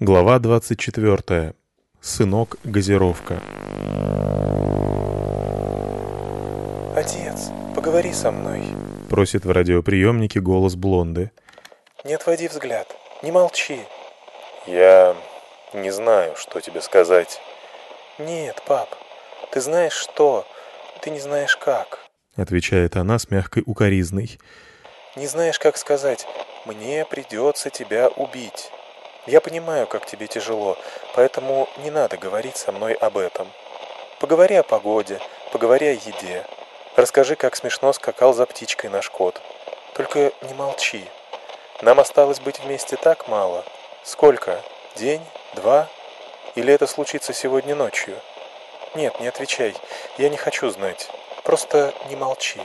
Глава 24. Сынок-газировка. «Отец, поговори со мной», — просит в радиоприемнике голос Блонды. «Не отводи взгляд, не молчи». «Я не знаю, что тебе сказать». «Нет, пап, ты знаешь что, ты не знаешь как», — отвечает она с мягкой укоризной. «Не знаешь, как сказать, мне придется тебя убить». Я понимаю, как тебе тяжело, поэтому не надо говорить со мной об этом. Поговори о погоде, поговори о еде. Расскажи, как смешно скакал за птичкой наш кот. Только не молчи. Нам осталось быть вместе так мало. Сколько? День? Два? Или это случится сегодня ночью? Нет, не отвечай. Я не хочу знать. Просто не молчи.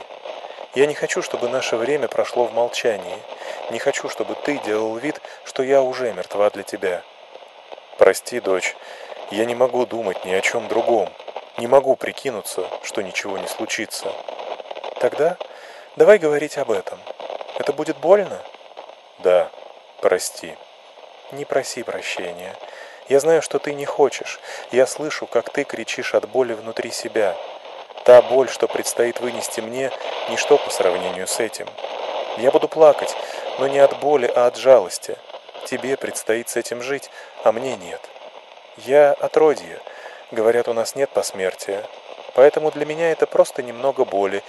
Я не хочу, чтобы наше время прошло в молчании. Не хочу, чтобы ты делал вид, что я уже мертва для тебя. Прости, дочь, я не могу думать ни о чем другом. Не могу прикинуться, что ничего не случится. Тогда давай говорить об этом. Это будет больно? Да, прости. Не проси прощения. Я знаю, что ты не хочешь. Я слышу, как ты кричишь от боли внутри себя. Та боль, что предстоит вынести мне, ничто по сравнению с этим. Я буду плакать, но не от боли, а от жалости. Тебе предстоит с этим жить, а мне нет. Я отродье. Говорят, у нас нет посмертия. Поэтому для меня это просто немного боли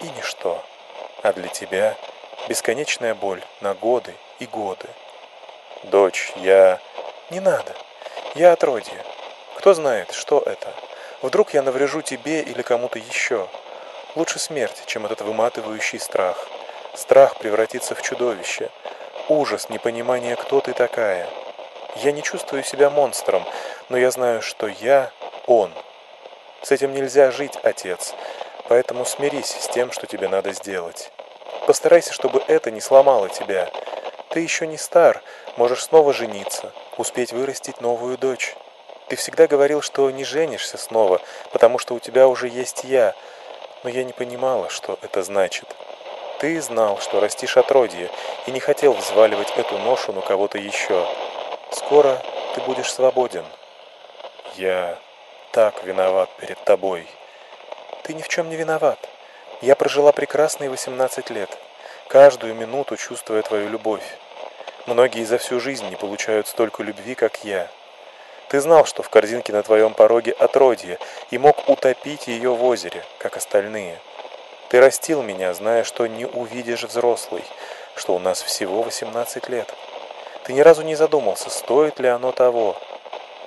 и ничто. А для тебя бесконечная боль на годы и годы. Дочь, я... Не надо. Я отродье. Кто знает, что это? Вдруг я наврежу тебе или кому-то еще. Лучше смерть, чем этот выматывающий страх. Страх превратится в чудовище. Ужас, непонимание, кто ты такая. Я не чувствую себя монстром, но я знаю, что я он. С этим нельзя жить, отец. Поэтому смирись с тем, что тебе надо сделать. Постарайся, чтобы это не сломало тебя. Ты еще не стар, можешь снова жениться, успеть вырастить новую дочь. Ты всегда говорил, что не женишься снова, потому что у тебя уже есть я, но я не понимала, что это значит. Ты знал, что растишь отродье, и не хотел взваливать эту ношу на кого-то еще. Скоро ты будешь свободен. Я так виноват перед тобой. Ты ни в чем не виноват. Я прожила прекрасные 18 лет, каждую минуту чувствуя твою любовь. Многие за всю жизнь не получают столько любви, как я. Ты знал, что в корзинке на твоем пороге отродье, и мог утопить ее в озере, как остальные. Ты растил меня, зная, что не увидишь взрослый, что у нас всего 18 лет. Ты ни разу не задумался, стоит ли оно того.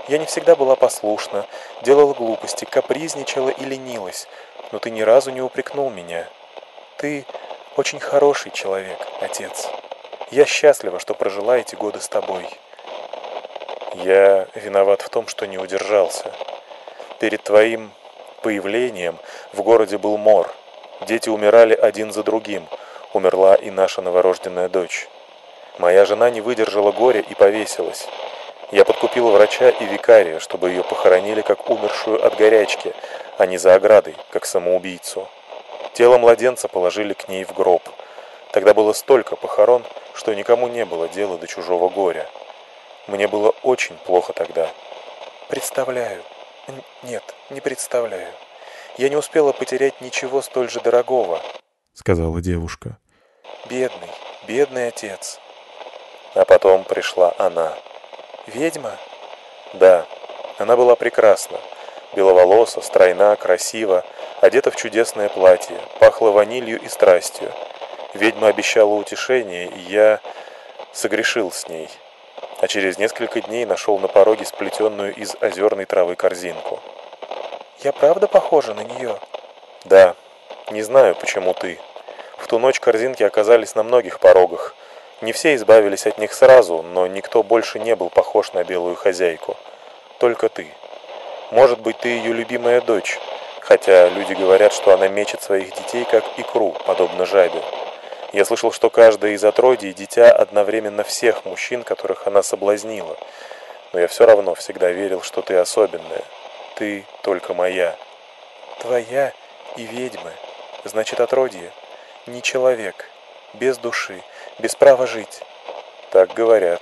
Я не всегда была послушна, делала глупости, капризничала и ленилась, но ты ни разу не упрекнул меня. Ты очень хороший человек, отец. Я счастлива, что прожила эти годы с тобой. Я виноват в том, что не удержался. Перед твоим появлением в городе был мор – Дети умирали один за другим. Умерла и наша новорожденная дочь. Моя жена не выдержала горя и повесилась. Я подкупил врача и викария, чтобы ее похоронили как умершую от горячки, а не за оградой, как самоубийцу. Тело младенца положили к ней в гроб. Тогда было столько похорон, что никому не было дела до чужого горя. Мне было очень плохо тогда. Представляю. Нет, не представляю. Я не успела потерять ничего столь же дорогого», — сказала девушка. «Бедный, бедный отец». А потом пришла она. «Ведьма?» «Да, она была прекрасна. Беловолоса, стройна, красива, одета в чудесное платье, пахла ванилью и страстью. Ведьма обещала утешение, и я согрешил с ней. А через несколько дней нашел на пороге сплетенную из озерной травы корзинку. Я правда похожа на нее? Да. Не знаю, почему ты. В ту ночь корзинки оказались на многих порогах. Не все избавились от них сразу, но никто больше не был похож на белую хозяйку. Только ты. Может быть, ты ее любимая дочь, хотя люди говорят, что она мечет своих детей как икру, подобно жабе. Я слышал, что каждая из отродий – дитя одновременно всех мужчин, которых она соблазнила. Но я все равно всегда верил, что ты особенная ты только моя. Твоя и ведьмы, значит отродье, не человек, без души, без права жить. Так говорят.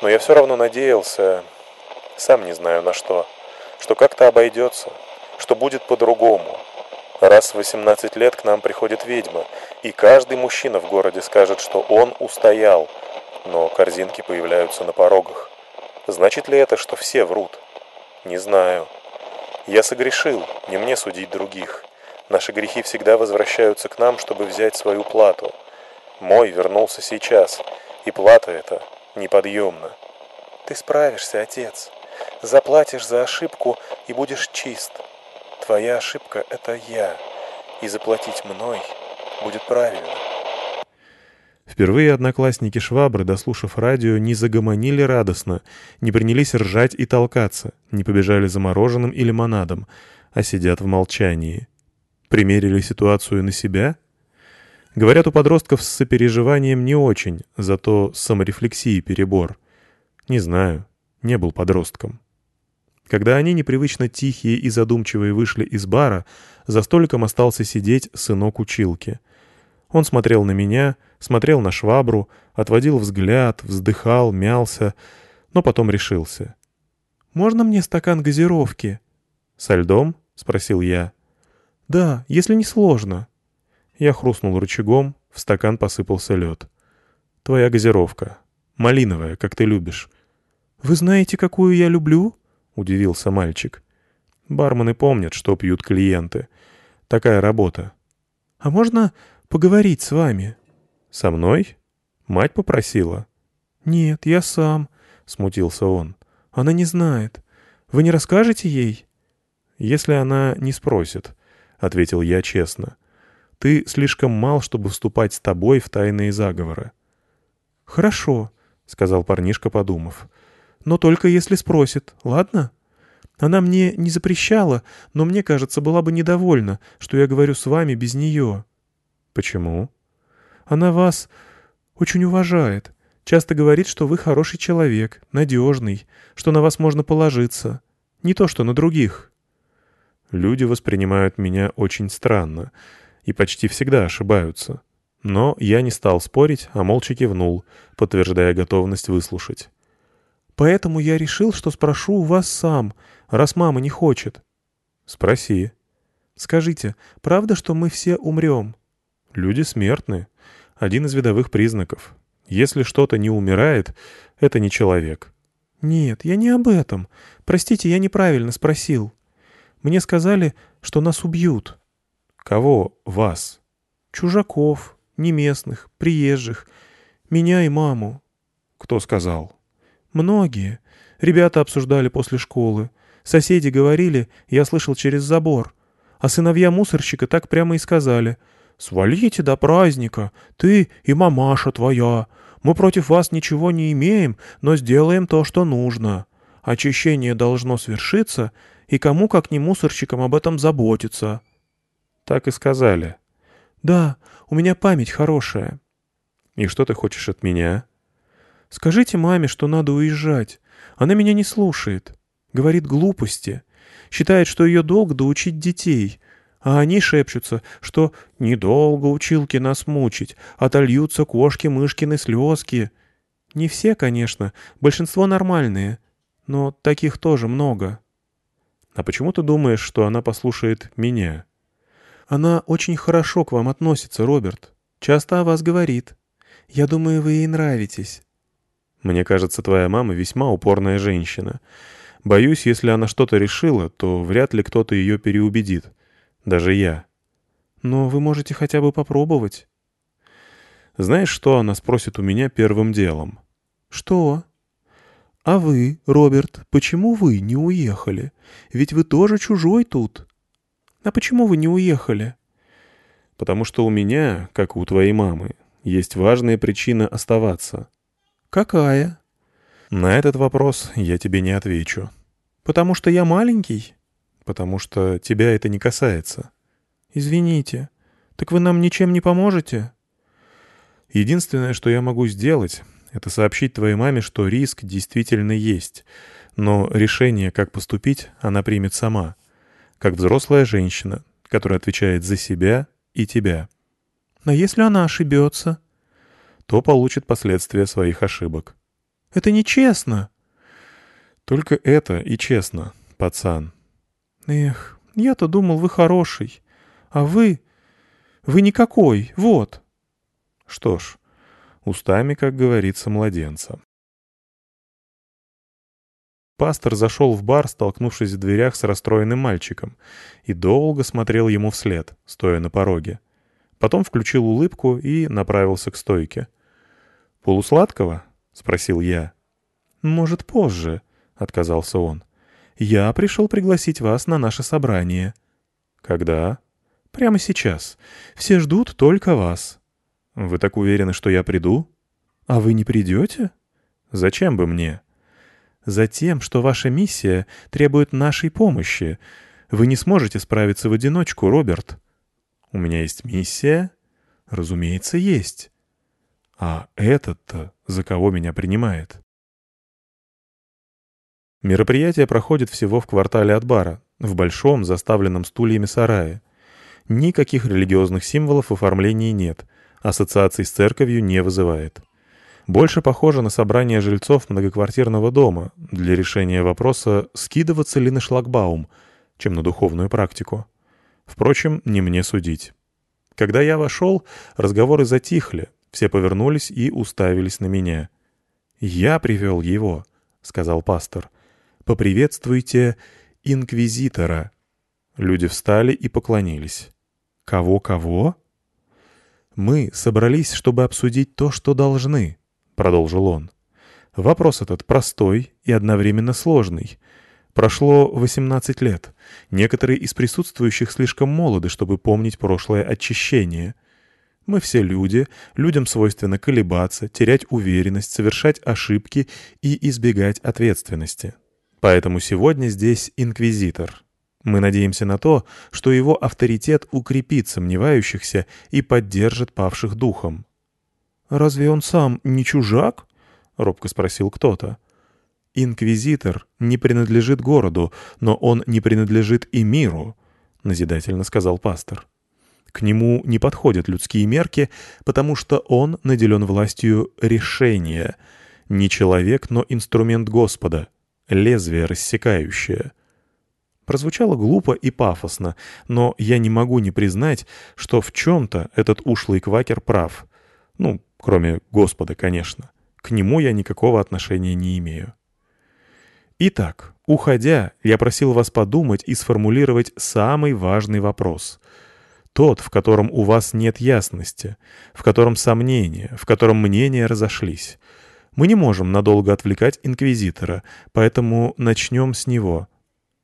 Но я все равно надеялся, сам не знаю на что, что как-то обойдется, что будет по-другому. Раз в 18 лет к нам приходит ведьма, и каждый мужчина в городе скажет, что он устоял, но корзинки появляются на порогах. Значит ли это, что все врут? Не знаю. Я согрешил, не мне судить других. Наши грехи всегда возвращаются к нам, чтобы взять свою плату. Мой вернулся сейчас, и плата эта неподъемна. Ты справишься, отец. Заплатишь за ошибку и будешь чист. Твоя ошибка — это я, и заплатить мной будет правильно. Впервые одноклассники Швабры, дослушав радио, не загомонили радостно, не принялись ржать и толкаться, не побежали за мороженым и лимонадом, а сидят в молчании. Примерили ситуацию на себя? Говорят, у подростков с сопереживанием не очень, зато с саморефлексией перебор. Не знаю, не был подростком. Когда они непривычно тихие и задумчивые вышли из бара, за столиком остался сидеть сынок училки — он смотрел на меня, смотрел на швабру, отводил взгляд, вздыхал, мялся, но потом решился. «Можно мне стакан газировки?» «Со льдом?» — спросил я. «Да, если не сложно». Я хрустнул рычагом, в стакан посыпался лед. «Твоя газировка. Малиновая, как ты любишь». «Вы знаете, какую я люблю?» — удивился мальчик. «Бармены помнят, что пьют клиенты. Такая работа». «А можно поговорить с вами». «Со мной? Мать попросила?» «Нет, я сам», — смутился он. «Она не знает. Вы не расскажете ей?» «Если она не спросит», — ответил я честно. «Ты слишком мал, чтобы вступать с тобой в тайные заговоры». «Хорошо», — сказал парнишка, подумав. «Но только если спросит, ладно?» Она мне не запрещала, но мне кажется, была бы недовольна, что я говорю с вами без нее. «Почему?» «Она вас очень уважает. Часто говорит, что вы хороший человек, надежный, что на вас можно положиться. Не то, что на других». Люди воспринимают меня очень странно и почти всегда ошибаются. Но я не стал спорить, а молча кивнул, подтверждая готовность выслушать. «Поэтому я решил, что спрошу у вас сам, раз мама не хочет». «Спроси». «Скажите, правда, что мы все умрем?» Люди смертны. Один из видовых признаков. Если что-то не умирает, это не человек. Нет, я не об этом. Простите, я неправильно спросил. Мне сказали, что нас убьют. Кого вас? Чужаков, неместных, приезжих. Меня и маму. Кто сказал? Многие. Ребята обсуждали после школы. Соседи говорили, я слышал через забор. А сыновья мусорщика так прямо и сказали — «Свалите до праздника, ты и мамаша твоя. Мы против вас ничего не имеем, но сделаем то, что нужно. Очищение должно свершиться, и кому, как не мусорщикам, об этом заботиться». «Так и сказали». «Да, у меня память хорошая». «И что ты хочешь от меня?» «Скажите маме, что надо уезжать. Она меня не слушает. Говорит глупости. Считает, что ее долг доучить детей, а они шепчутся, что недолго училки нас мучить, отольются кошки-мышкины слезки. Не все, конечно, большинство нормальные, но таких тоже много. А почему ты думаешь, что она послушает меня? Она очень хорошо к вам относится, Роберт. Часто о вас говорит. Я думаю, вы ей нравитесь. Мне кажется, твоя мама весьма упорная женщина. Боюсь, если она что-то решила, то вряд ли кто-то ее переубедит. Даже я. Но вы можете хотя бы попробовать. Знаешь, что она спросит у меня первым делом? Что? А вы, Роберт, почему вы не уехали? Ведь вы тоже чужой тут. А почему вы не уехали? Потому что у меня, как у твоей мамы, есть важная причина оставаться. Какая? На этот вопрос я тебе не отвечу. Потому что я маленький? Потому что тебя это не касается». «Извините, так вы нам ничем не поможете?» «Единственное, что я могу сделать, это сообщить твоей маме, что риск действительно есть, но решение, как поступить, она примет сама, как взрослая женщина, которая отвечает за себя и тебя». «Но если она ошибется?» «То получит последствия своих ошибок». Это нечестно!» «Только это и честно, пацан». «Эх, я-то думал, вы хороший. А вы... Вы никакой, вот». Что ж, устами, как говорится, младенца. Пастор зашел в бар, столкнувшись в дверях с расстроенным мальчиком, и долго смотрел ему вслед, стоя на пороге. Потом включил улыбку и направился к стойке. «Полусладкого?» — спросил я. «Может, позже», — отказался он. «Я пришел пригласить вас на наше собрание». «Когда?» «Прямо сейчас. Все ждут только вас». «Вы так уверены, что я приду?» «А вы не придете?» «Зачем бы мне?» Затем, что ваша миссия требует нашей помощи. Вы не сможете справиться в одиночку, Роберт. У меня есть миссия? Разумеется, есть. А этот-то за кого меня принимает? Мероприятие проходит всего в квартале от бара, в большом, заставленном стульями сарае. Никаких религиозных символов в оформлении нет, ассоциаций с церковью не вызывает больше похоже на собрание жильцов многоквартирного дома для решения вопроса, скидываться ли на шлагбаум, чем на духовную практику. Впрочем, не мне судить. Когда я вошел, разговоры затихли, все повернулись и уставились на меня. «Я привел его», — сказал пастор. «Поприветствуйте инквизитора». Люди встали и поклонились. «Кого-кого?» «Мы собрались, чтобы обсудить то, что должны», — продолжил он. «Вопрос этот простой и одновременно сложный. Прошло 18 лет. Некоторые из присутствующих слишком молоды, чтобы помнить прошлое очищение. Мы все люди, людям свойственно колебаться, терять уверенность, совершать ошибки и избегать ответственности. Поэтому сегодня здесь инквизитор. Мы надеемся на то, что его авторитет укрепит сомневающихся и поддержит павших духом. «Разве он сам не чужак?» — робко спросил кто-то. «Инквизитор не принадлежит городу, но он не принадлежит и миру», — назидательно сказал пастор. «К нему не подходят людские мерки, потому что он наделен властью решения. Не человек, но инструмент Господа, лезвие рассекающее». Прозвучало глупо и пафосно, но я не могу не признать, что в чем-то этот ушлый квакер прав. Ну, Кроме Господа, конечно. К нему я никакого отношения не имею. Итак, уходя, я просил вас подумать и сформулировать самый важный вопрос. Тот, в котором у вас нет ясности, в котором сомнения, в котором мнения разошлись. Мы не можем надолго отвлекать инквизитора, поэтому начнем с него.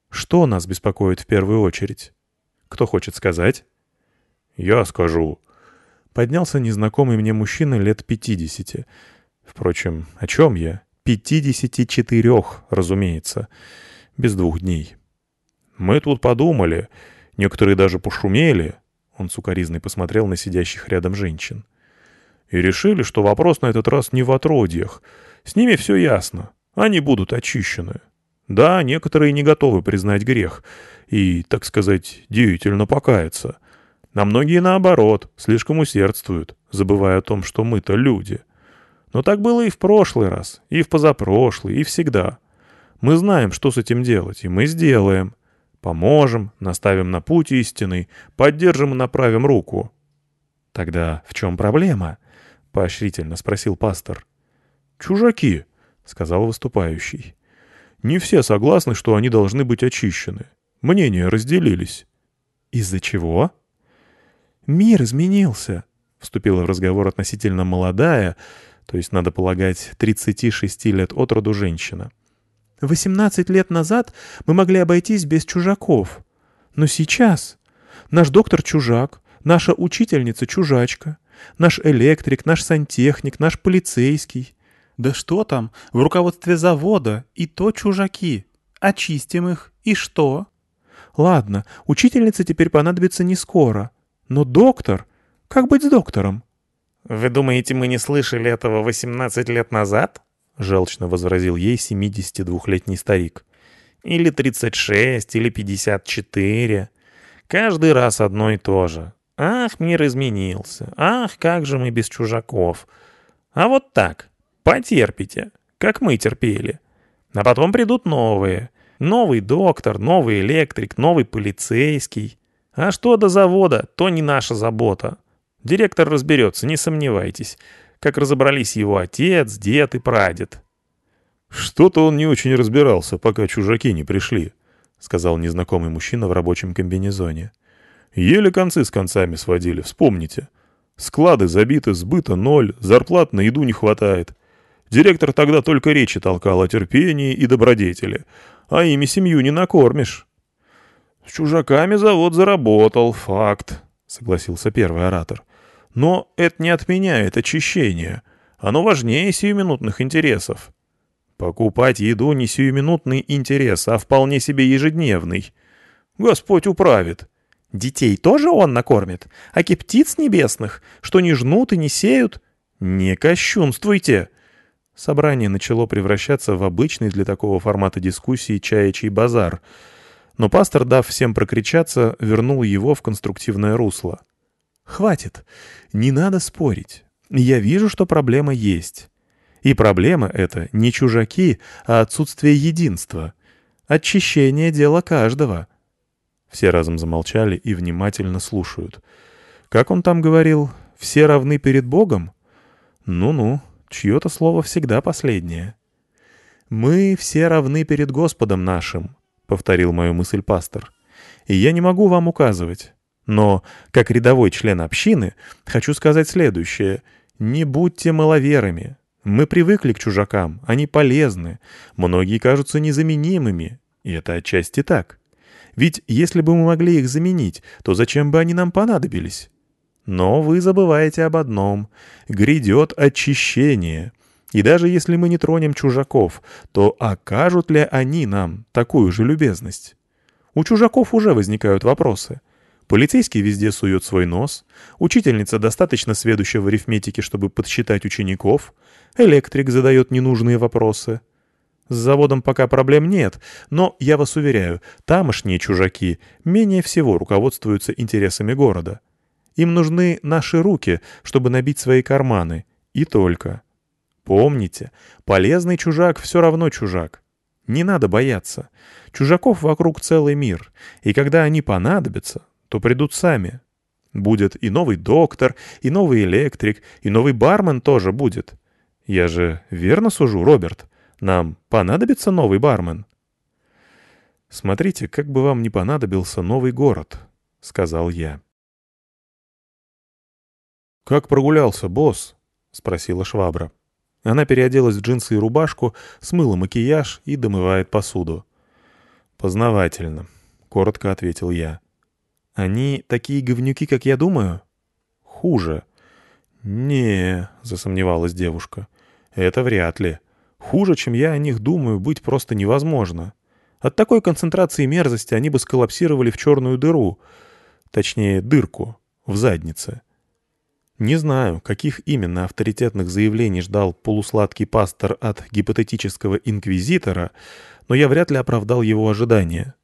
Что нас беспокоит в первую очередь? Кто хочет сказать? «Я скажу», поднялся незнакомый мне мужчина лет пятидесяти. Впрочем, о чем я? Пятидесяти четырех, разумеется. Без двух дней. «Мы тут подумали. Некоторые даже пошумели». Он сукоризной посмотрел на сидящих рядом женщин. «И решили, что вопрос на этот раз не в отродьях. С ними все ясно. Они будут очищены. Да, некоторые не готовы признать грех и, так сказать, деятельно покаяться». А многие, наоборот, слишком усердствуют, забывая о том, что мы-то люди. Но так было и в прошлый раз, и в позапрошлый, и всегда. Мы знаем, что с этим делать, и мы сделаем. Поможем, наставим на путь истинный, поддержим и направим руку. «Тогда в чем проблема?» — поощрительно спросил пастор. «Чужаки», — сказал выступающий. «Не все согласны, что они должны быть очищены. Мнения разделились». «Из-за чего?» «Мир изменился», — вступила в разговор относительно молодая, то есть, надо полагать, 36 лет от роду женщина. «18 лет назад мы могли обойтись без чужаков. Но сейчас наш доктор чужак, наша учительница чужачка, наш электрик, наш сантехник, наш полицейский. Да что там, в руководстве завода и то чужаки. Очистим их, и что? Ладно, учительница теперь понадобится не скоро, но доктор... Как быть с доктором?» «Вы думаете, мы не слышали этого 18 лет назад?» — желчно возразил ей 72-летний старик. «Или 36, или 54. Каждый раз одно и то же. Ах, мир изменился. Ах, как же мы без чужаков. А вот так, потерпите. как мы терпели. А потом придут новые. Новый доктор, новый электрик, новый полицейский. А что до завода, то не наша забота. Директор разберется, не сомневайтесь, как разобрались его отец, дед и прадед. «Что-то он не очень разбирался, пока чужаки не пришли», — сказал незнакомый мужчина в рабочем комбинезоне. «Еле концы с концами сводили, вспомните. Склады забиты, сбыта ноль, зарплат на еду не хватает. Директор тогда только речи толкал о терпении и добродетели, а ими семью не накормишь». «С чужаками завод заработал, факт», — согласился первый оратор. «Но это не отменяет очищение. Оно важнее сиюминутных интересов». Покупать еду не сиюминутный интерес, а вполне себе ежедневный. Господь управит. Детей тоже он накормит, а птиц небесных, что не жнут и не сеют. Не кощунствуйте. Собрание начало превращаться в обычный для такого формата дискуссии чаячий базар. Но пастор, дав всем прокричаться, вернул его в конструктивное русло. «Хватит. Не надо спорить. Я вижу, что проблема есть. И проблема эта не чужаки, а отсутствие единства. Очищение — дело каждого. Все разом замолчали и внимательно слушают. Как он там говорил, все равны перед Богом? Ну-ну, чье-то слово всегда последнее. «Мы все равны перед Господом нашим», — повторил мою мысль пастор. «И я не могу вам указывать. Но, как рядовой член общины, хочу сказать следующее. Не будьте маловерами, мы привыкли к чужакам, они полезны, многие кажутся незаменимыми, и это отчасти так. Ведь если бы мы могли их заменить, то зачем бы они нам понадобились? Но вы забываете об одном — грядет очищение. И даже если мы не тронем чужаков, то окажут ли они нам такую же любезность? У чужаков уже возникают вопросы. Полицейский везде сует свой нос, учительница достаточно сведущая в арифметике, чтобы подсчитать учеников, электрик задает ненужные вопросы. С заводом пока проблем нет, но, я вас уверяю, тамошние чужаки менее всего руководствуются интересами города. Им нужны наши руки, чтобы набить свои карманы. И только. Помните, полезный чужак все равно чужак. Не надо бояться. Чужаков вокруг целый мир, и когда они понадобятся, то придут сами. Будет и новый доктор, и новый электрик, и новый бармен тоже будет. Я же верно сужу, Роберт? Нам понадобится новый бармен?» «Смотрите, как бы вам не понадобился новый город», — сказал я. «Как прогулялся, босс?» — спросила швабра. Она переоделась в джинсы и рубашку, смыла макияж и домывает посуду. «Познавательно», — коротко ответил я. Они такие говнюки, как я думаю? Хуже. Не, засомневалась девушка. Это вряд ли. Хуже, чем я о них думаю, быть просто невозможно. От такой концентрации мерзости они бы сколлапсировали в черную дыру. Точнее, дырку. В заднице. Не знаю, каких именно авторитетных заявлений ждал полусладкий пастор от гипотетического инквизитора, но я вряд ли оправдал его ожидания.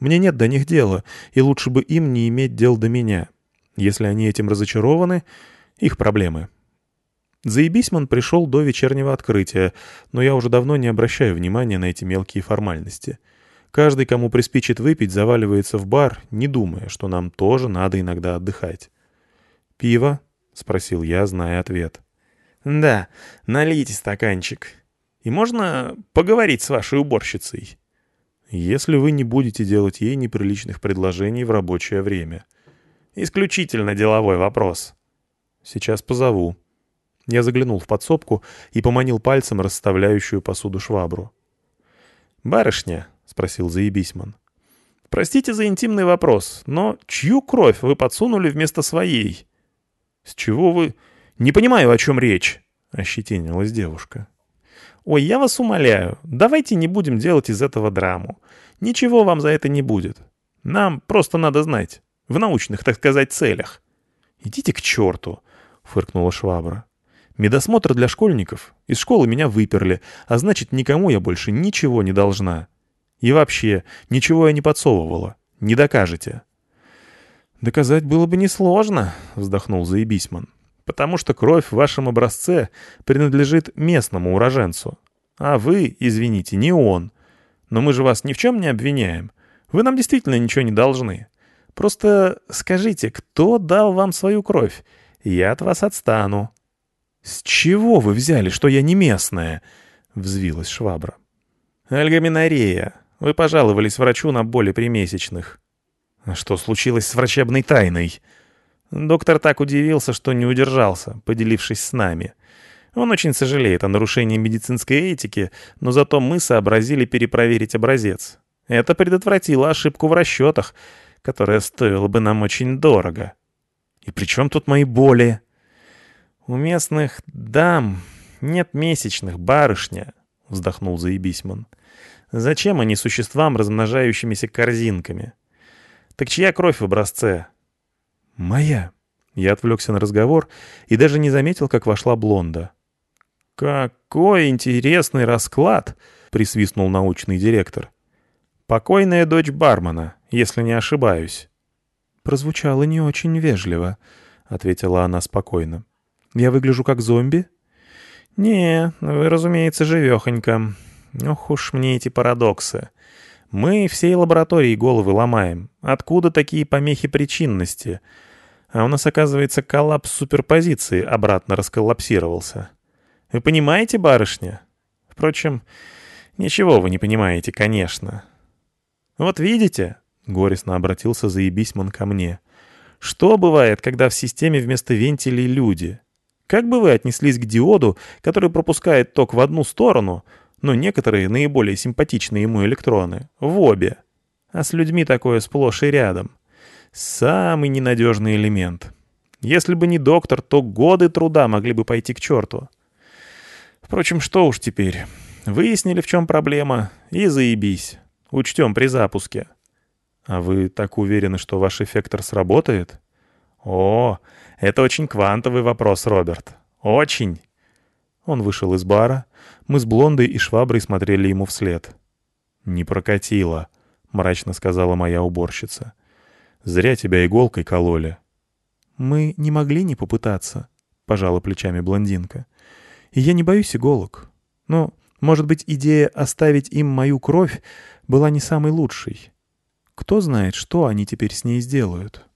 Мне нет до них дела, и лучше бы им не иметь дел до меня. Если они этим разочарованы, их проблемы. Заебисьман пришел до вечернего открытия, но я уже давно не обращаю внимания на эти мелкие формальности. Каждый, кому приспичит выпить, заваливается в бар, не думая, что нам тоже надо иногда отдыхать. «Пиво?» — спросил я, зная ответ. «Да, налейте стаканчик. И можно поговорить с вашей уборщицей?» если вы не будете делать ей неприличных предложений в рабочее время. Исключительно деловой вопрос. Сейчас позову. Я заглянул в подсобку и поманил пальцем расставляющую посуду швабру. «Барышня?» — спросил Заебисьман. «Простите за интимный вопрос, но чью кровь вы подсунули вместо своей?» «С чего вы...» «Не понимаю, о чем речь», — ощетинилась девушка. «Ой, я вас умоляю, давайте не будем делать из этого драму. Ничего вам за это не будет. Нам просто надо знать. В научных, так сказать, целях». «Идите к черту», — фыркнула швабра. «Медосмотр для школьников. Из школы меня выперли, а значит, никому я больше ничего не должна. И вообще, ничего я не подсовывала. Не докажете». «Доказать было бы несложно», — вздохнул Заебисьман потому что кровь в вашем образце принадлежит местному уроженцу. А вы, извините, не он. Но мы же вас ни в чем не обвиняем. Вы нам действительно ничего не должны. Просто скажите, кто дал вам свою кровь? Я от вас отстану». «С чего вы взяли, что я не местная?» — взвилась швабра. «Альгаминорея. Вы пожаловались врачу на боли примесячных». «А что случилось с врачебной тайной?» Доктор так удивился, что не удержался, поделившись с нами. Он очень сожалеет о нарушении медицинской этики, но зато мы сообразили перепроверить образец. Это предотвратило ошибку в расчетах, которая стоила бы нам очень дорого. И при чем тут мои боли? У местных дам нет месячных, барышня, вздохнул Заебисман. Зачем они существам, размножающимися корзинками? Так чья кровь в образце? Моя. Я отвлекся на разговор и даже не заметил, как вошла блонда. «Какой интересный расклад!» — присвистнул научный директор. «Покойная дочь бармена, если не ошибаюсь». «Прозвучало не очень вежливо», — ответила она спокойно. «Я выгляжу как зомби?» «Не, вы, разумеется, живехонько. Ох уж мне эти парадоксы. Мы всей лаборатории головы ломаем. Откуда такие помехи причинности? А у нас, оказывается, коллапс суперпозиции обратно расколлапсировался. Вы понимаете, барышня? Впрочем, ничего вы не понимаете, конечно. Вот видите, — горестно обратился Заебисман ко мне, — что бывает, когда в системе вместо вентилей люди? Как бы вы отнеслись к диоду, который пропускает ток в одну сторону, но некоторые наиболее симпатичные ему электроны — в обе? А с людьми такое сплошь и рядом. Самый ненадежный элемент. Если бы не доктор, то годы труда могли бы пойти к черту. Впрочем, что уж теперь. Выяснили, в чем проблема, и заебись. Учтем при запуске. А вы так уверены, что ваш эффектор сработает? О, это очень квантовый вопрос, Роберт. Очень. Он вышел из бара. Мы с Блондой и Шваброй смотрели ему вслед. «Не прокатило», — мрачно сказала моя уборщица. Зря тебя иголкой кололи». «Мы не могли не попытаться», — пожала плечами блондинка. «И я не боюсь иголок. Но, может быть, идея оставить им мою кровь была не самой лучшей. Кто знает, что они теперь с ней сделают».